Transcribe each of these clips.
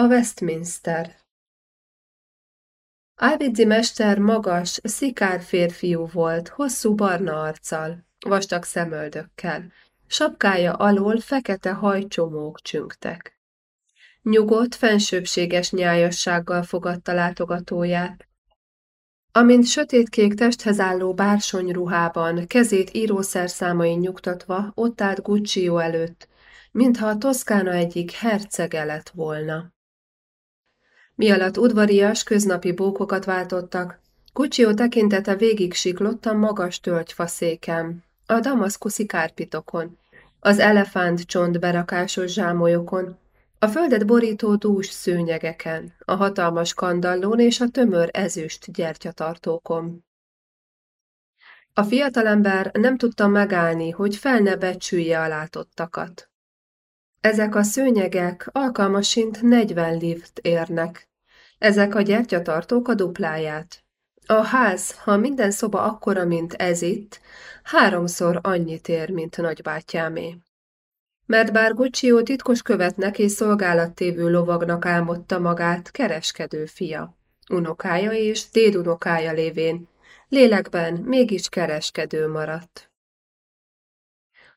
A Westminster Álvidzi mester magas, szikár férfiú volt, hosszú barna arccal, vastag szemöldökkel. Sapkája alól fekete hajcsomók csüngtek. Nyugodt, fensőbséges nyájassággal fogadta látogatóját. Amint sötétkék testhez álló bársony ruhában, kezét írószerszámain nyugtatva, ott állt Guccio előtt, mintha a Toszkána egyik hercege lett volna. Mi alatt udvarias, köznapi bókokat váltottak, Guccio tekintete végig siklott a magas tölgyfaszéken, a damaszkuszi kárpitokon, az elefánt csont berakásos zsámolyokon, a földet borító dús szőnyegeken, a hatalmas kandallón és a tömör ezüst gyertyatartókon. A fiatalember nem tudta megállni, hogy fel ne becsülje a látottakat. Ezek a szőnyegek alkalmasint 40 lift érnek. Ezek a gyertyatartók a dupláját. A ház, ha minden szoba akkora, mint ez itt, háromszor annyit ér, mint nagybátyámé. Mert bár Guccio titkos követnek és szolgálattévő lovagnak álmodta magát, kereskedő fia, unokája és dédunokája lévén, lélekben mégis kereskedő maradt.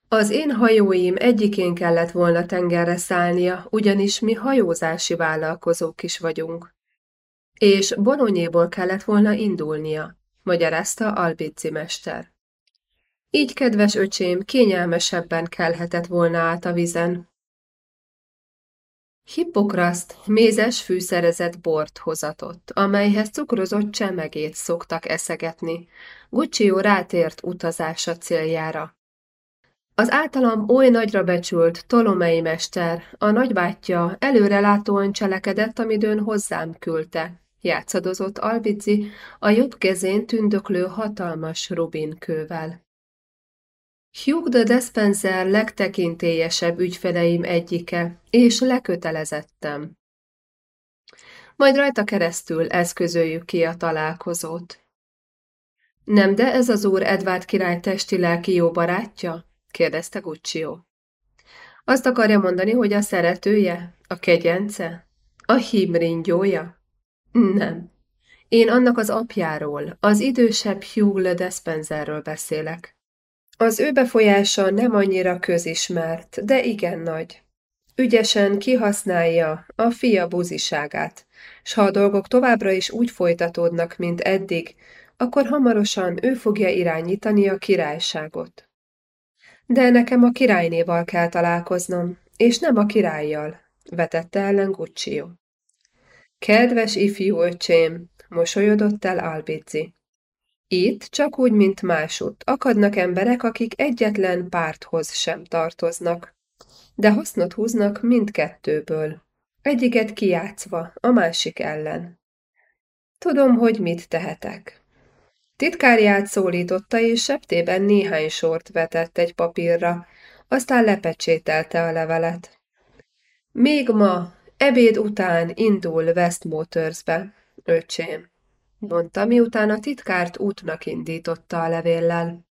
Az én hajóim egyikén kellett volna tengerre szállnia, ugyanis mi hajózási vállalkozók is vagyunk. És Bolonyéból kellett volna indulnia, magyarázta Albizzi mester. Így, kedves öcsém, kényelmesebben kelhetett volna át a vizen. Hippokraszt mézes fűszerezett bort hozatott, amelyhez cukrozott csemegét szoktak eszegetni, Guccio rátért utazása céljára. Az általam oly nagyra becsült Tolomei mester, a nagybátyja előrelátóan cselekedett, amidőn hozzám küldte. Játszadozott Albici a jobb kezén tündöklő hatalmas rubinkővel. Hugh de Despenser legtekintélyesebb ügyfeleim egyike, és lekötelezettem. Majd rajta keresztül eszközöljük ki a találkozót. Nem, de ez az úr Edvard király testi-lelki jó barátja? kérdezte Guccio. Azt akarja mondani, hogy a szeretője? A kegyence? A hímringyója? Nem. Én annak az apjáról, az idősebb Hugh le Despenserről beszélek. Az ő befolyása nem annyira közismert, de igen nagy. Ügyesen kihasználja a fia buziságát, s ha a dolgok továbbra is úgy folytatódnak, mint eddig, akkor hamarosan ő fogja irányítani a királyságot. De nekem a királynéval kell találkoznom, és nem a királlyal, vetette ellen Guccio. Kedves ifjú öcsém, mosolyodott el Albizzi. Itt, csak úgy, mint másutt, akadnak emberek, akik egyetlen párthoz sem tartoznak, de hasznot húznak mindkettőből, egyiket kiátszva, a másik ellen. Tudom, hogy mit tehetek. Titkárját szólította, és septében néhány sort vetett egy papírra, aztán lepecsételte a levelet. Még ma, ebéd után indul Westmotorsbe, öcsém mondta, miután a titkárt útnak indította a levéllel.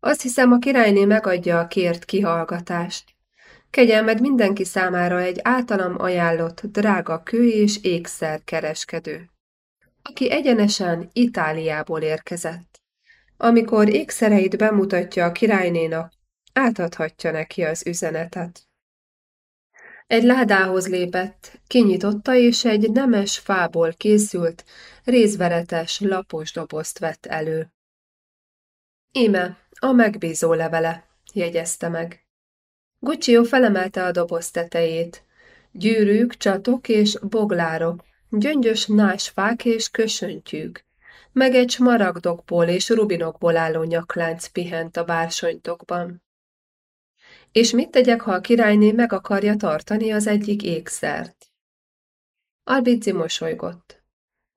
Azt hiszem, a királyné megadja a kért kihallgatást. Kegyelmed mindenki számára egy általam ajánlott drága kő és ékszer kereskedő, aki egyenesen Itáliából érkezett. Amikor ékszereit bemutatja a királynénak, átadhatja neki az üzenetet. Egy ládához lépett, kinyitotta, és egy nemes fából készült, rézveretes, lapos dobozt vett elő. Íme, a megbízó levele, jegyezte meg. Guccio felemelte a doboz tetejét. Gyűrűk, csatok és boglárok, gyöngyös násfák és kösöntyűk, meg egy smaragdokból és rubinokból álló nyaklánc pihent a bársonytokban. És mit tegyek, ha a királyné meg akarja tartani az egyik ékszert? Albizzi mosolygott.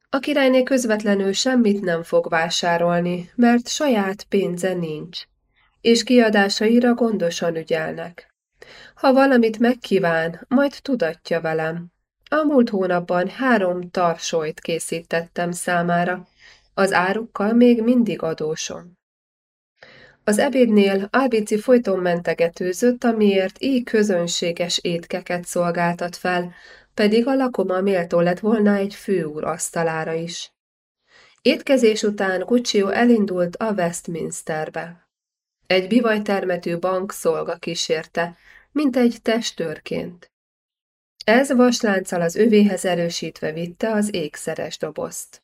A királyné közvetlenül semmit nem fog vásárolni, mert saját pénze nincs, és kiadásaira gondosan ügyelnek. Ha valamit megkíván, majd tudatja velem. A múlt hónapban három tarsolyt készítettem számára, az árukkal még mindig adósom. Az ebédnél Albici folyton mentegetőzött, amiért így közönséges étkeket szolgáltat fel, pedig a lakoma méltó lett volna egy főúr asztalára is. Étkezés után Guccio elindult a Westminsterbe. Egy bivajtermetű bank szolga kísérte, mint egy testőrként. Ez vaslánccal az övéhez erősítve vitte az ékszeres dobozt.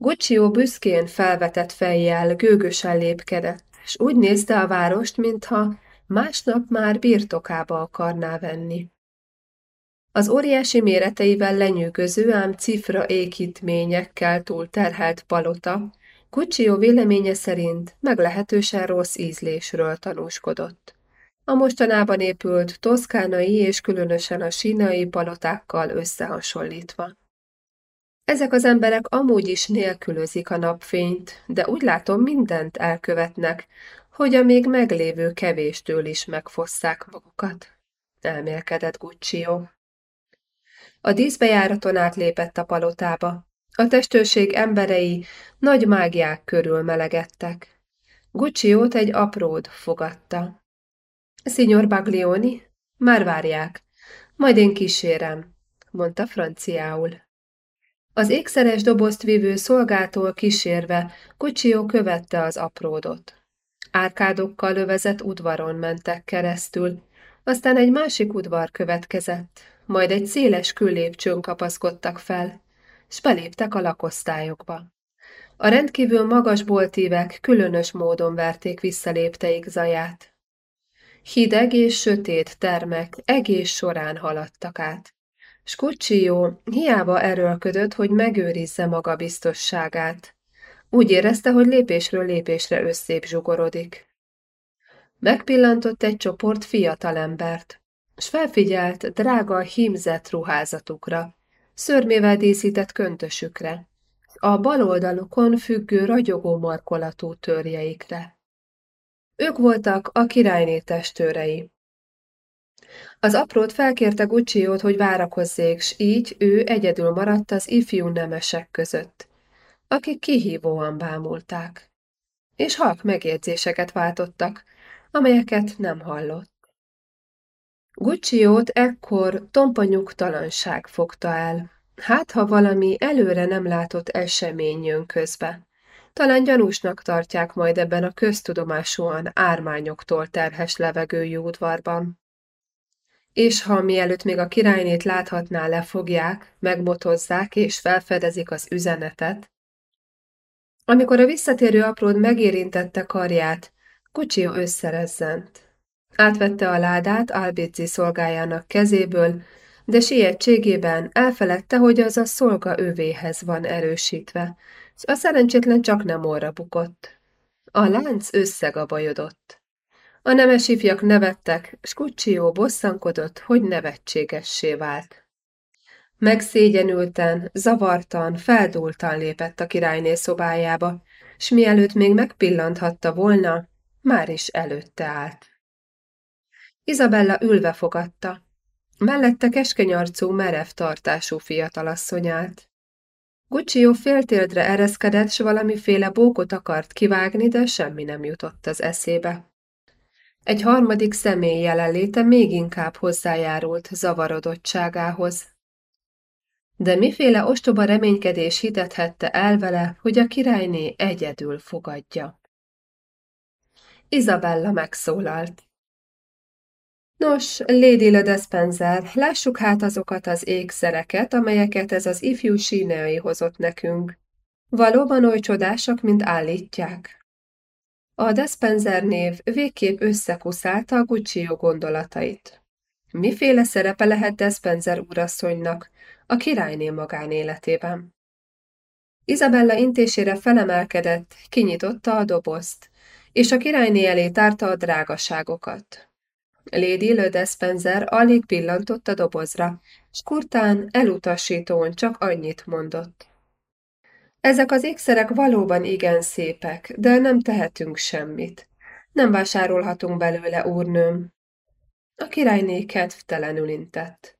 Guccio büszkén felvetett fejjel, gőgösen lépkedett, és úgy nézte a várost, mintha másnap már birtokába akarná venni. Az óriási méreteivel lenyűgöző, ám cifra ékítményekkel túl terhelt palota, Guccio véleménye szerint meglehetősen rossz ízlésről tanúskodott. A mostanában épült toszkánai és különösen a sínai palotákkal összehasonlítva. Ezek az emberek amúgy is nélkülözik a napfényt, de úgy látom mindent elkövetnek, hogy a még meglévő kevéstől is megfosszák magukat. Elmélkedett Guccio. A díszbejáraton átlépett a palotába. A testőrség emberei nagy mágiák körül melegedtek. Gucciót egy apród fogadta. Signor Baglioni, már várják, majd én kísérem, mondta franciául. Az ékszeres dobozt vívő szolgától kísérve, Guccio követte az apródot. Árkádokkal övezett udvaron mentek keresztül, aztán egy másik udvar következett, majd egy széles küllépcsőn kapaszkodtak fel, s beléptek a lakosztályokba. A rendkívül magas boltívek különös módon verték vissza lépteik zaját. Hideg és sötét termek egész során haladtak át. Skucsió hiába erőlködött, hogy megőrizze maga biztosságát. Úgy érezte, hogy lépésről lépésre összép zsugorodik. Megpillantott egy csoport fiatalembert, s felfigyelt drága hímzett ruházatukra, szörmével díszített köntösükre, a bal oldalukon függő ragyogó markolatú törjeikre. Ők voltak a királyné testőrei. Az aprót felkérte Gucciót, hogy várakozzék, s így ő egyedül maradt az ifjú nemesek között, akik kihívóan bámulták, és halk megjegyzéseket váltottak, amelyeket nem hallott. Gucciót ekkor tompa nyugtalanság fogta el. Hát, ha valami előre nem látott esemény jön közbe. Talán gyanúsnak tartják majd ebben a köztudomásúan ármányoktól terhes levegőjű udvarban. És ha mielőtt még a királynét láthatná, lefogják, megmotozzák és felfedezik az üzenetet, amikor a visszatérő apród megérintette karját, Kucsió összerezzent. Átvette a ládát Albizzi szolgájának kezéből, de sietségében elfeledte, hogy az a szolga övéhez van erősítve, a szerencsétlen csak nem orra bukott. A lánc összegabajodott. A nemes ifjak nevettek, s Kucsió bosszankodott, hogy nevetségessé vált. Megszégyenülten, zavartan, feldúltan lépett a királyné szobájába, s mielőtt még megpillanthatta volna, már is előtte állt. Izabella ülve fogadta. Mellette keskeny arcú, merev tartású fiatalasszony állt. Guccio féltéldre ereszkedett, s valamiféle bókot akart kivágni, de semmi nem jutott az eszébe. Egy harmadik személy jelenléte még inkább hozzájárult zavarodottságához. De miféle ostoba reménykedés hitethette el vele, hogy a királyné egyedül fogadja. Izabella megszólalt. Nos, Lady Le Despenzer, lássuk hát azokat az ékszereket, amelyeket ez az ifjú síneai hozott nekünk. Valóban oly csodásak, mint állítják. A Despenzer név végképp összekuszálta a Guccio gondolatait. Miféle szerepe lehet Despenzer úrasszonynak a királyné magánéletében? Izabella intésére felemelkedett, kinyitotta a dobozt, és a királyné elé tárta a drágaságokat. Lady Le Despenzer alig pillantott a dobozra, s kurtán elutasítón csak annyit mondott. Ezek az ékszerek valóban igen szépek, de nem tehetünk semmit. Nem vásárolhatunk belőle, úrnőm. A királyné kedvtelenül intett.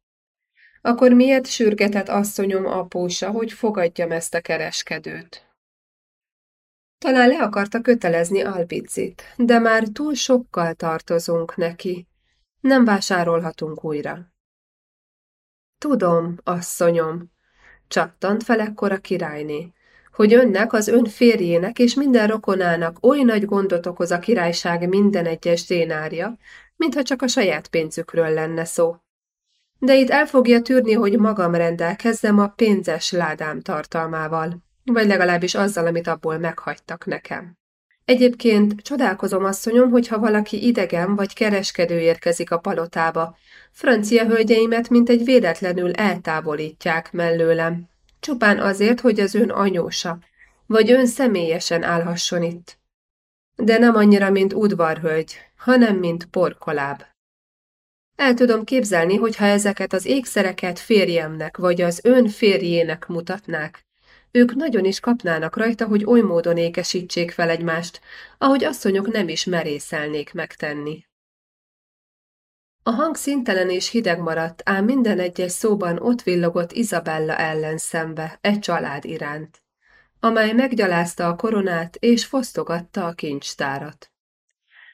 Akkor miért sürgetett asszonyom apósa, hogy fogadjam ezt a kereskedőt? Talán le akarta kötelezni Albicit, de már túl sokkal tartozunk neki. Nem vásárolhatunk újra. Tudom, asszonyom, csattant fel ekkor a királyné, hogy önnek, az ön férjének és minden rokonának oly nagy gondot okoz a királyság minden egyes dénárja, mintha csak a saját pénzükről lenne szó. De itt el fogja tűrni, hogy magam rendelkezzem a pénzes ládám tartalmával, vagy legalábbis azzal, amit abból meghagytak nekem. Egyébként csodálkozom, asszonyom, hogyha valaki idegen vagy kereskedő érkezik a palotába. Francia hölgyeimet mint egy véletlenül eltávolítják mellőlem. Csupán azért, hogy az ön anyósa, vagy ön személyesen állhasson itt. De nem annyira, mint udvarhölgy, hanem mint porkoláb. El tudom képzelni, hogyha ezeket az ékszereket férjemnek, vagy az ön férjének mutatnák, ők nagyon is kapnának rajta, hogy oly módon ékesítsék fel egymást, ahogy asszonyok nem is merészelnék megtenni. A hang szintelen és hideg maradt, ám minden egyes szóban ott villogott Izabella ellen szembe, egy család iránt, amely meggyalázta a koronát és fosztogatta a kincstárat.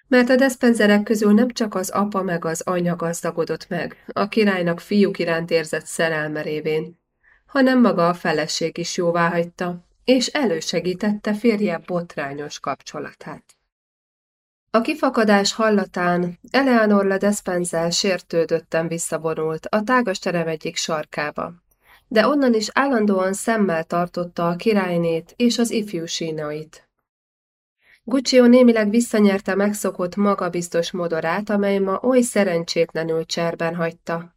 Mert a despenzerek közül nem csak az apa meg az anya gazdagodott meg, a királynak fiúk iránt érzett szerelme révén, hanem maga a feleség is jóvá hagyta, és elősegítette férje botrányos kapcsolatát. A kifakadás hallatán Eleanor le Despenzel sértődötten visszavonult a tágas terem egyik sarkába, de onnan is állandóan szemmel tartotta a királynét és az ifjú sínait. Guccio némileg visszanyerte megszokott magabiztos modorát, amely ma oly szerencsétlenül cserben hagyta,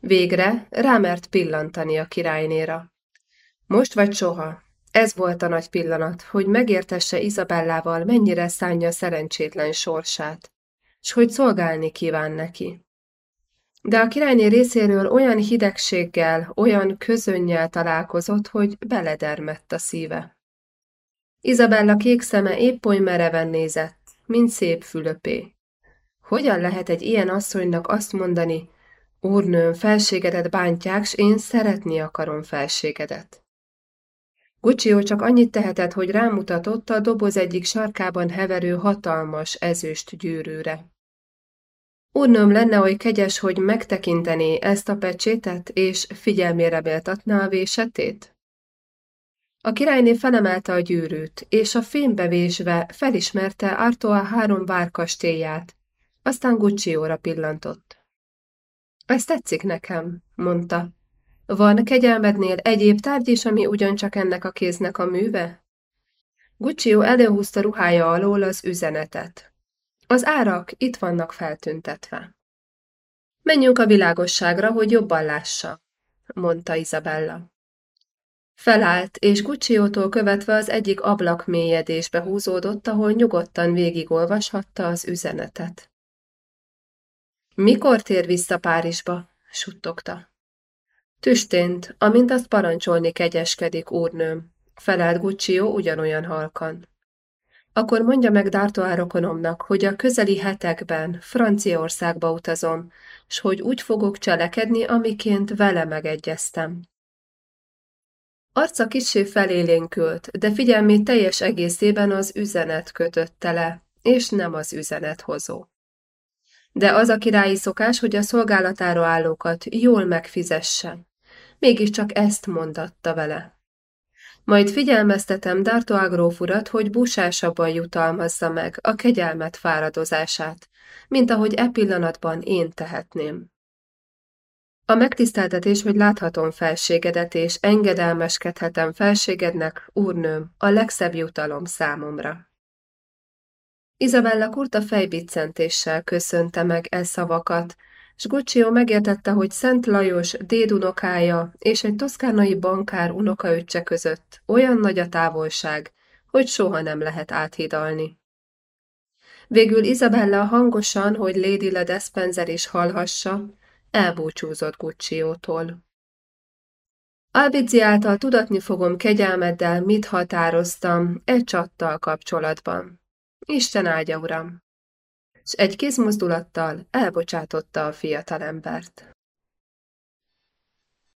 Végre rámert pillantani a királynéra. Most vagy soha. Ez volt a nagy pillanat, hogy megértesse Izabellával, mennyire szánja szerencsétlen sorsát, s hogy szolgálni kíván neki. De a királyné részéről olyan hidegséggel, olyan közönnyel találkozott, hogy beledermett a szíve. Izabella kék szeme épp oly mereven nézett, mint szép Fülöpé. Hogyan lehet egy ilyen asszonynak azt mondani, Úrnőm, felségedet bántják, s én szeretni akarom felségedet. Guccio csak annyit tehetett, hogy rámutatott a doboz egyik sarkában heverő hatalmas ezüst gyűrűre. Úrnőm lenne oly kegyes, hogy megtekintené ezt a pecsétet, és figyelmére méltatná a vésetét? A királyné felemelte a gyűrűt, és a fénybe vésve felismerte Artoa három várkastélyát, aztán Guccióra pillantott. Ez tetszik nekem, mondta. Van kegyelmednél egyéb tárgy is, ami ugyancsak ennek a kéznek a műve? Guccio előhúzta ruhája alól az üzenetet. Az árak itt vannak feltüntetve. Menjünk a világosságra, hogy jobban lássa, mondta Isabella. Felállt, és Gucciótól követve az egyik ablak mélyedésbe húzódott, ahol nyugodtan végigolvashatta az üzenetet. Mikor tér vissza Párizsba? suttogta. Tüstént, amint azt parancsolni kegyeskedik, úrnőm, felelt Guccio ugyanolyan halkan. Akkor mondja meg D'Artois hogy a közeli hetekben Franciaországba utazom, s hogy úgy fogok cselekedni, amiként vele megegyeztem. Arca kissé felélénkült, de figyelmét teljes egészében az üzenet kötötte le, és nem az üzenethozó de az a királyi szokás, hogy a szolgálatára állókat jól megfizesse. Mégiscsak ezt mondatta vele. Majd figyelmeztetem D'Artois gróf urat, hogy busásabban jutalmazza meg a kegyelmet fáradozását, mint ahogy e pillanatban én tehetném. A megtiszteltetés, hogy láthatom felségedet, és engedelmeskedhetem felségednek, úrnőm, a legszebb jutalom számomra. Izabella kurta fejbiccentéssel köszönte meg e szavakat, s Guccio megértette, hogy Szent Lajos dédunokája és egy toszkánai bankár unokaöccse között olyan nagy a távolság, hogy soha nem lehet áthidalni. Végül Izabella hangosan, hogy Lady Le Despenzer is hallhassa, elbúcsúzott Gucciótól. Albizzi által tudatni fogom kegyelmeddel, mit határoztam egy csattal kapcsolatban. Isten áldja, uram! És egy kézmozdulattal elbocsátotta a fiatalembert.